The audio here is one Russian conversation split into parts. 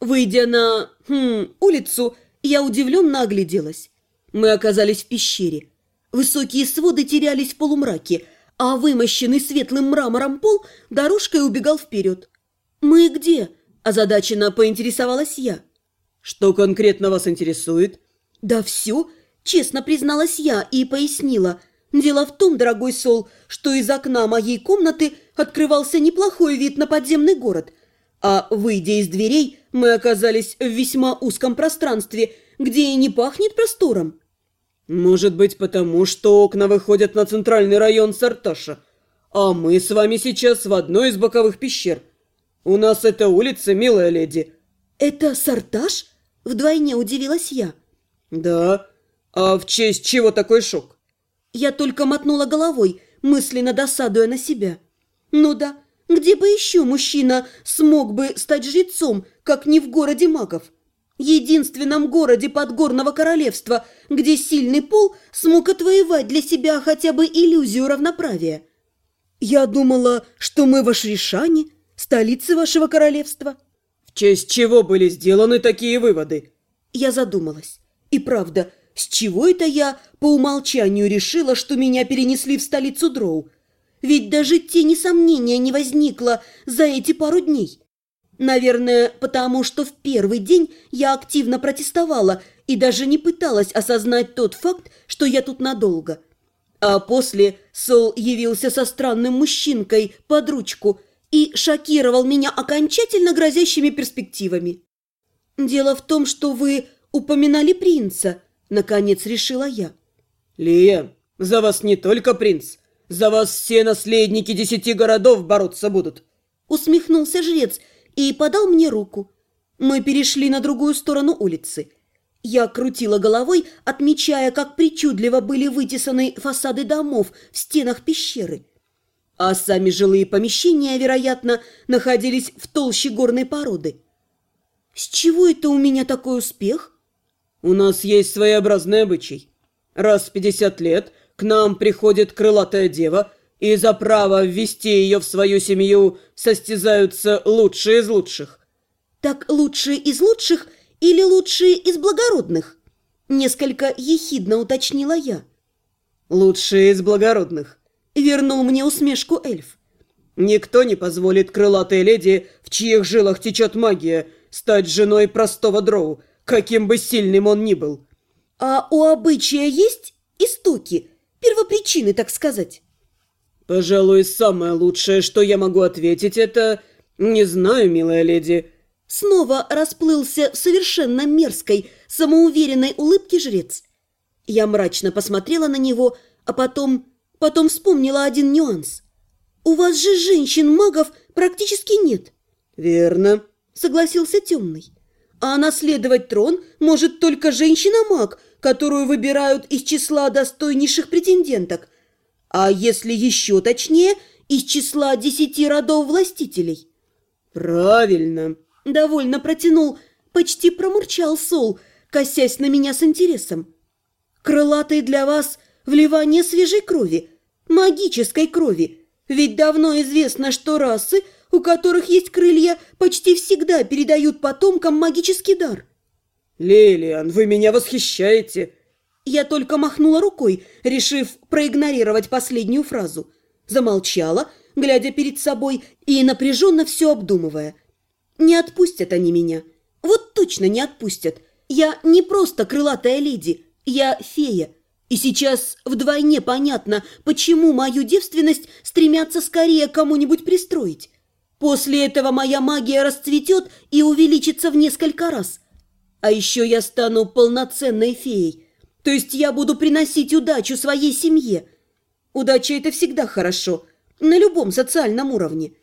Выйдя на хм, улицу, я удивленно огляделась. Мы оказались в пещере. Высокие своды терялись в полумраке, а вымощенный светлым мрамором пол дорожкой убегал вперед. «Мы где?» – озадаченно поинтересовалась я. «Что конкретно вас интересует?» «Да все», – честно призналась я и пояснила. «Дело в том, дорогой Сол, что из окна моей комнаты открывался неплохой вид на подземный город, а, выйдя из дверей, мы оказались в весьма узком пространстве, где и не пахнет простором». «Может быть, потому что окна выходят на центральный район Сарташа, а мы с вами сейчас в одной из боковых пещер. У нас это улица, милая леди». «Это Сарташ?» – вдвойне удивилась я. «Да. А в честь чего такой шок?» Я только мотнула головой, мысленно досадуя на себя. «Ну да, где бы еще мужчина смог бы стать жрецом, как не в городе магов? Единственном городе подгорного королевства, где сильный пол смог отвоевать для себя хотя бы иллюзию равноправия. Я думала, что мы в Ашришане, столице вашего королевства. В честь чего были сделаны такие выводы? Я задумалась. И правда, с чего это я по умолчанию решила, что меня перенесли в столицу Дроу? Ведь даже тени сомнения не возникло за эти пару дней. Наверное, потому что в первый день я активно протестовала и даже не пыталась осознать тот факт, что я тут надолго. А после Сол явился со странным мужчинкой под ручку и шокировал меня окончательно грозящими перспективами. «Дело в том, что вы упоминали принца», — наконец решила я. «Лия, за вас не только принц, за вас все наследники десяти городов бороться будут!» Усмехнулся жрец и подал мне руку. Мы перешли на другую сторону улицы. Я крутила головой, отмечая, как причудливо были вытесаны фасады домов в стенах пещеры. А сами жилые помещения, вероятно, находились в толще горной породы. С чего это у меня такой успех? У нас есть своеобразный обычай. Раз в пятьдесят лет к нам приходит крылатая дева, и за право ввести ее в свою семью состязаются лучшие из лучших. Так лучшие из лучших или лучшие из благородных? Несколько ехидно уточнила я. Лучшие из благородных. Вернул мне усмешку эльф. Никто не позволит крылатой леди, в чьих жилах течет магия, стать женой простого дроу, каким бы сильным он ни был. А у обычая есть истоки? Первопричины, так сказать. Пожалуй, самое лучшее, что я могу ответить, это... Не знаю, милая леди. Снова расплылся в совершенно мерзкой, самоуверенной улыбке жрец. Я мрачно посмотрела на него, а потом... Потом вспомнила один нюанс. «У вас же женщин-магов практически нет». «Верно», — согласился темный. «А наследовать трон может только женщина-маг, которую выбирают из числа достойнейших претенденток, а если еще точнее, из числа десяти родов властителей. Правильно. Довольно протянул, почти промурчал Сол, косясь на меня с интересом. Крылатый для вас вливание свежей крови, магической крови. Ведь давно известно, что расы, у которых есть крылья, почти всегда передают потомкам магический дар. «Лилиан, вы меня восхищаете!» Я только махнула рукой, решив проигнорировать последнюю фразу. Замолчала, глядя перед собой и напряженно все обдумывая. Не отпустят они меня. Вот точно не отпустят. Я не просто крылатая леди, я фея. И сейчас вдвойне понятно, почему мою девственность стремятся скорее кому-нибудь пристроить. После этого моя магия расцветет и увеличится в несколько раз – а еще я стану полноценной феей. То есть я буду приносить удачу своей семье. Удача – это всегда хорошо, на любом социальном уровне.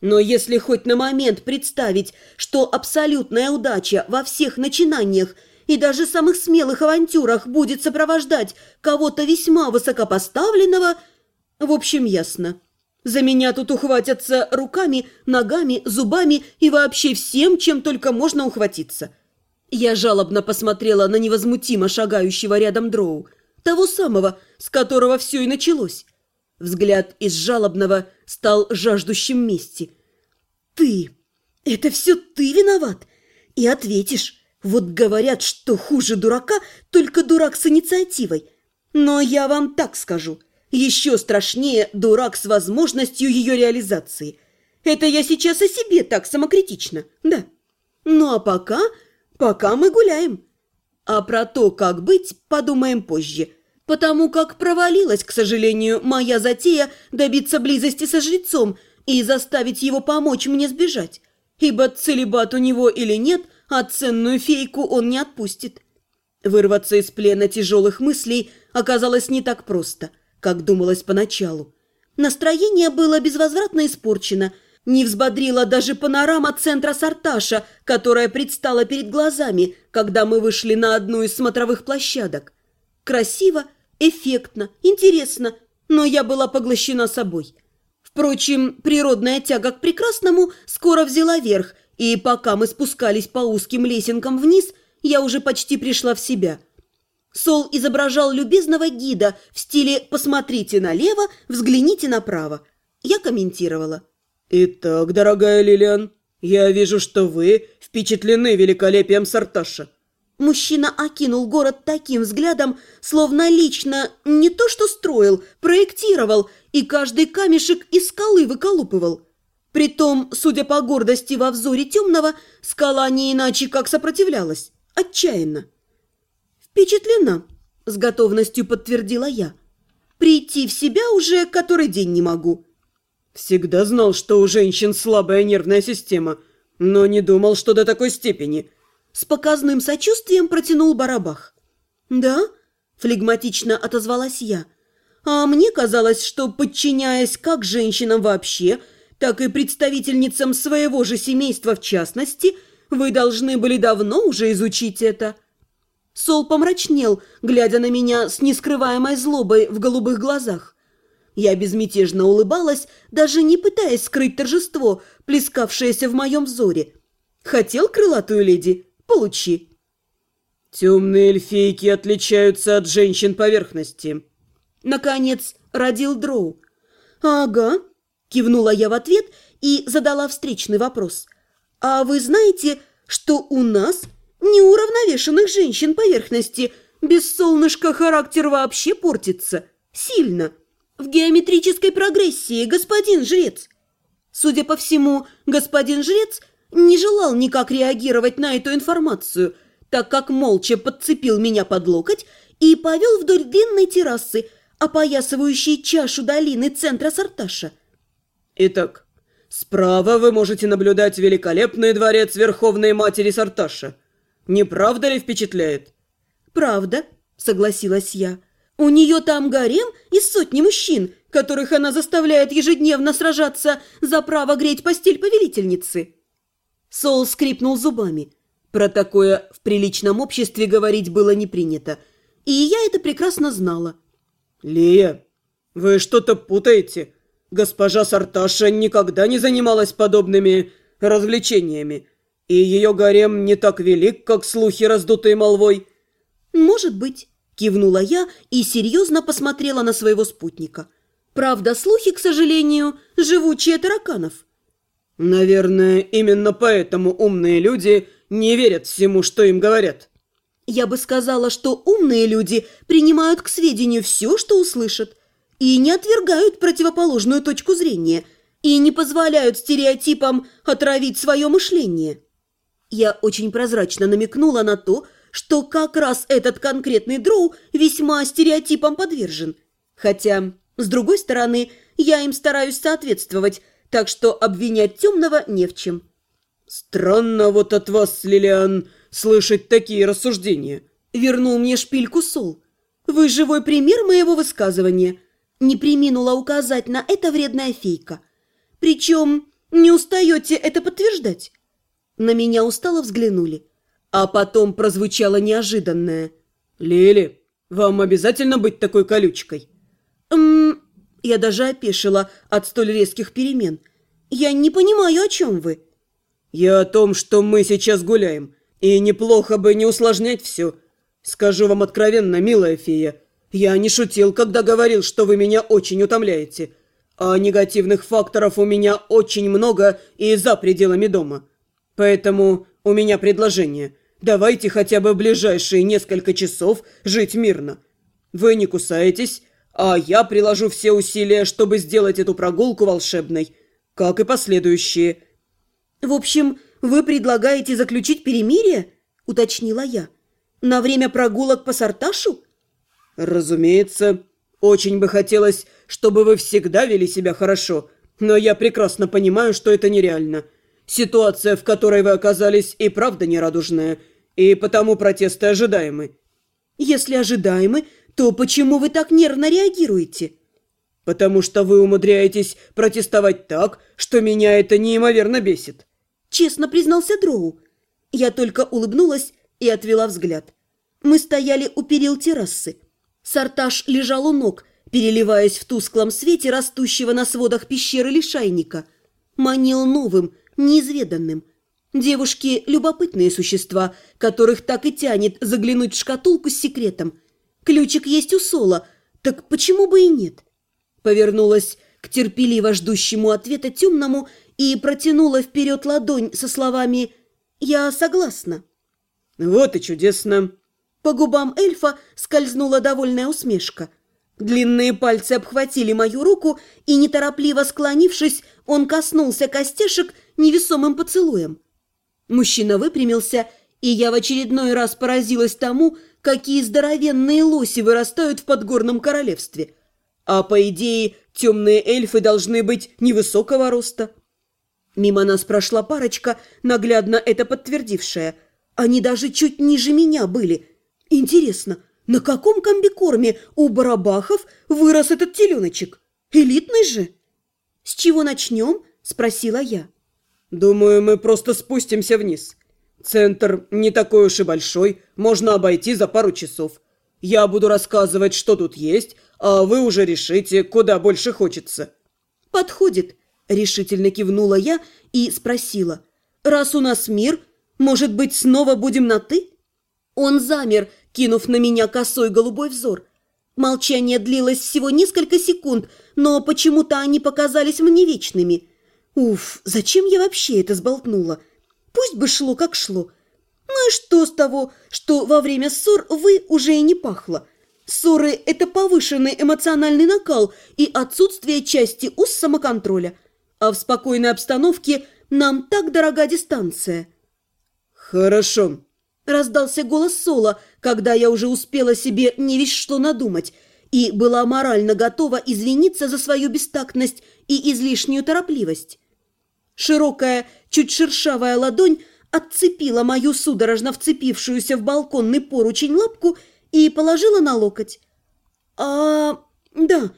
Но если хоть на момент представить, что абсолютная удача во всех начинаниях и даже самых смелых авантюрах будет сопровождать кого-то весьма высокопоставленного, в общем, ясно. За меня тут ухватятся руками, ногами, зубами и вообще всем, чем только можно ухватиться – я жалобно посмотрела на невозмутимо шагающего рядом дроу, того самого, с которого все и началось. Взгляд из жалобного стал жаждущим мести. ты! Это все ты виноват! И ответишь. Вот говорят, что хуже дурака только дурак с инициативой. Но я вам так скажу. Еще страшнее дурак с возможностью ее реализации. Это я сейчас о себе так самокритично, да. Ну а пока, пока мы гуляем. А про то, как быть, подумаем позже. Потому как провалилась, к сожалению, моя затея добиться близости со жрецом и заставить его помочь мне сбежать. Ибо целебат у него или нет, а ценную фейку он не отпустит. Вырваться из плена тяжелых мыслей оказалось не так просто, как думалось поначалу. Настроение было безвозвратно испорчено, не взбодрила даже панорама центра Сарташа, которая предстала перед глазами, когда мы вышли на одну из смотровых площадок. Красиво, эффектно, интересно, но я была поглощена собой. Впрочем, природная тяга к прекрасному скоро взяла верх, и пока мы спускались по узким лесенкам вниз, я уже почти пришла в себя. Сол изображал любезного гида в стиле «посмотрите налево, взгляните направо». Я комментировала. «Итак, дорогая Лилиан, я вижу, что вы впечатлены великолепием Сарташа». Мужчина окинул город таким взглядом, словно лично не то что строил, проектировал и каждый камешек из скалы выколупывал. Притом, судя по гордости во взоре темного, скала не иначе как сопротивлялась, отчаянно. «Впечатлена», — с готовностью подтвердила я. «Прийти в себя уже который день не могу». «Всегда знал, что у женщин слабая нервная система, но не думал, что до такой степени». С показным сочувствием протянул Барабах. «Да?» – флегматично отозвалась я. «А мне казалось, что, подчиняясь как женщинам вообще, так и представительницам своего же семейства в частности, вы должны были давно уже изучить это». Сол помрачнел, глядя на меня с нескрываемой злобой в голубых глазах. Я безмятежно улыбалась, даже не пытаясь скрыть торжество, плескавшееся в моем взоре. «Хотел крылатую леди? Получи!» «Темные эльфийки отличаются от женщин поверхности», — наконец родил Дроу. «Ага», — кивнула я в ответ и задала встречный вопрос. «А вы знаете, что у нас неуравновешенных женщин поверхности без солнышка характер вообще портится? Сильно!» в геометрической прогрессии, господин жрец. Судя по всему, господин жрец не желал никак реагировать на эту информацию, так как молча подцепил меня под локоть и повел вдоль длинной террасы, опоясывающей чашу долины центра Сарташа. Итак, справа вы можете наблюдать великолепный дворец Верховной Матери Сарташа. Не правда ли впечатляет? Правда, согласилась я. У нее там гарем из сотни мужчин, которых она заставляет ежедневно сражаться за право греть постель повелительницы. Сол скрипнул зубами. Про такое в приличном обществе говорить было не принято. И я это прекрасно знала. «Лия, вы что-то путаете. Госпожа Сарташа никогда не занималась подобными развлечениями. И ее гарем не так велик, как слухи, раздутые молвой». «Может быть». Кивнула я и серьезно посмотрела на своего спутника. Правда, слухи, к сожалению, живучие тараканов. Наверное, именно поэтому умные люди не верят всему, что им говорят. Я бы сказала, что умные люди принимают к сведению все, что услышат, и не отвергают противоположную точку зрения, и не позволяют стереотипам отравить свое мышление. Я очень прозрачно намекнула на то, что как раз этот конкретный дроу весьма стереотипам подвержен. Хотя, с другой стороны, я им стараюсь соответствовать, так что обвинять темного не в чем. «Странно вот от вас, Лилиан, слышать такие рассуждения», — вернул мне шпильку Сол. «Вы живой пример моего высказывания». Не приминула указать на это вредная фейка. Причем не устаете это подтверждать. На меня устало взглянули. А потом прозвучало неожиданное. «Лили, вам обязательно быть такой колючкой?» «Ммм...» Я даже опешила от столь резких перемен. «Я не понимаю, о чем вы?» «Я о том, что мы сейчас гуляем, и неплохо бы не усложнять все. Скажу вам откровенно, милая фея, я не шутил, когда говорил, что вы меня очень утомляете. А негативных факторов у меня очень много и за пределами дома. Поэтому у меня предложение. Давайте хотя бы ближайшие несколько часов жить мирно. Вы не кусаетесь, а я приложу все усилия, чтобы сделать эту прогулку волшебной, как и последующие. В общем, вы предлагаете заключить перемирие? Уточнила я. На время прогулок по Сарташу? Разумеется. Очень бы хотелось, чтобы вы всегда вели себя хорошо, но я прекрасно понимаю, что это нереально. Ситуация, в которой вы оказались, и правда нерадужная, и потому протесты ожидаемы. Если ожидаемы, то почему вы так нервно реагируете? Потому что вы умудряетесь протестовать так, что меня это неимоверно бесит. Честно признался Дроу. Я только улыбнулась и отвела взгляд. Мы стояли у перил террасы. Сарташ лежал у ног, переливаясь в тусклом свете растущего на сводах пещеры лишайника. Манил новым, неизведанным. Девушки – любопытные существа, которых так и тянет заглянуть в шкатулку с секретом. Ключик есть у Сола, так почему бы и нет? Повернулась к терпеливо ждущему ответа темному и протянула вперед ладонь со словами «Я согласна». «Вот и чудесно!» По губам эльфа скользнула довольная усмешка. Длинные пальцы обхватили мою руку, и, неторопливо склонившись, он коснулся костяшек невесомым поцелуем. Мужчина выпрямился, и я в очередной раз поразилась тому, какие здоровенные лоси вырастают в подгорном королевстве. А по идее, темные эльфы должны быть невысокого роста. Мимо нас прошла парочка, наглядно это подтвердившая. Они даже чуть ниже меня были – Интересно, на каком комбикорме у барабахов вырос этот теленочек? Элитный же? С чего начнем? Спросила я. Думаю, мы просто спустимся вниз. Центр не такой уж и большой, можно обойти за пару часов. Я буду рассказывать, что тут есть, а вы уже решите, куда больше хочется. Подходит, решительно кивнула я и спросила. Раз у нас мир, может быть, снова будем на «ты»? Он замер, кинув на меня косой голубой взор. Молчание длилось всего несколько секунд, но почему-то они показались мне вечными. Уф, зачем я вообще это сболтнула? Пусть бы шло, как шло. Ну и что с того, что во время ссор вы уже и не пахло? Ссоры – это повышенный эмоциональный накал и отсутствие части уз самоконтроля. А в спокойной обстановке нам так дорога дистанция. «Хорошо», Раздался голос Соло, когда я уже успела себе не весь что надумать и была морально готова извиниться за свою бестактность и излишнюю торопливость. Широкая, чуть шершавая ладонь отцепила мою судорожно вцепившуюся в балконный поручень лапку и положила на локоть. «А... да...»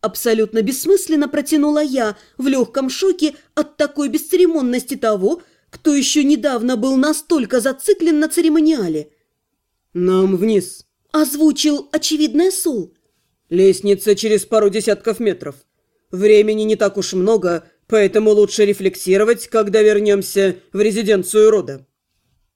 Абсолютно бессмысленно протянула я в легком шоке от такой бесцеремонности того, кто еще недавно был настолько зациклен на церемониале. «Нам вниз», – озвучил очевидное Сол. «Лестница через пару десятков метров. Времени не так уж много, поэтому лучше рефлексировать, когда вернемся в резиденцию рода».